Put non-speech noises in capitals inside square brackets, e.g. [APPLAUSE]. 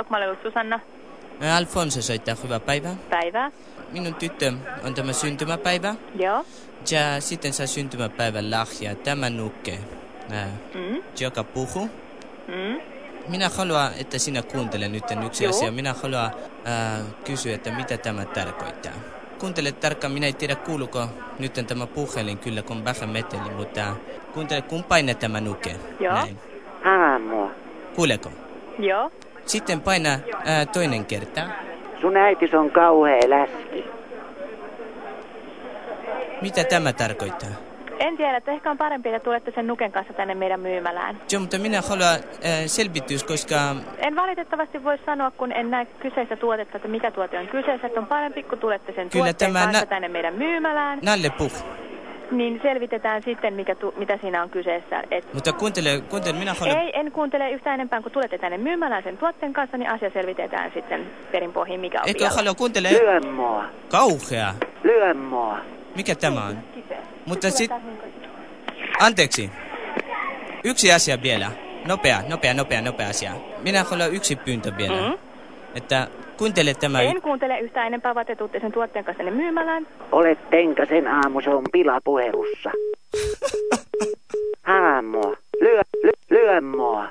Stockmalelu Susanna. Alfonso soittaa, hyvää päivää. Päivää. Minun tyttö on tämä syntymäpäivä. Joo. Ja sitten saa syntymäpäivän lahja. Tämä nukke, ää, Mm. joka puhuu. Mm. Minä haluan, että sinä kuuntele nyt yksi Joo. asia. Minä haluan ää, kysyä, että mitä tämä tarkoittaa. Kuuntele tarkkaan, minä en tiedä kuuluuko nyt tämä puhelin kyllä, kun vähän meteli, mutta kuuntele, kun paina tämä nuke. Joo. Näin. Aamu. Kuuleeko? Joo. Sitten paina ää, toinen kerta. Sun äitis on kauhea läski. Mitä tämä tarkoittaa? En tiedä, että ehkä on parempi, että tulette sen nuken kanssa tänne meidän myymälään. Joo, mutta minä haluan selvitys, koska En valitettavasti voi sanoa, kun en näe kyseistä tuotetta, että mikä tuote on kyseessä. Että on parempi, kun tulette sen Kyllä tuotteen tämä kanssa nä- tänne meidän myymälään. Nalle puh. Niin selvitetään sitten, mikä tu- mitä siinä on kyseessä. Et Mutta kuuntele, kuuntele, minä haluan... ei, en kuuntele yhtään enempää, kun tulette tänne myymälään sen tuotteen kanssa, niin asia selvitetään sitten perin pohjiin, mikä on Eikö vialla. halua kuuntele? Lyö mua. Kauhea. Lyö mua. Mikä tämä on? Mutta sit... Anteeksi. Yksi asia vielä. Nopea, nopea, nopea, nopea asia. Minä haluan yksi pyyntö vielä. Mm. Että kuuntele tämä... En kuuntele yhtään enempää, vaan te tuutte sen tuotteen kanssa tänne myymälään. Olet tenkasen aamu, se on pilapuhelussa. [LAUGHS] Aamu. Lyö, lyö, lyö mua.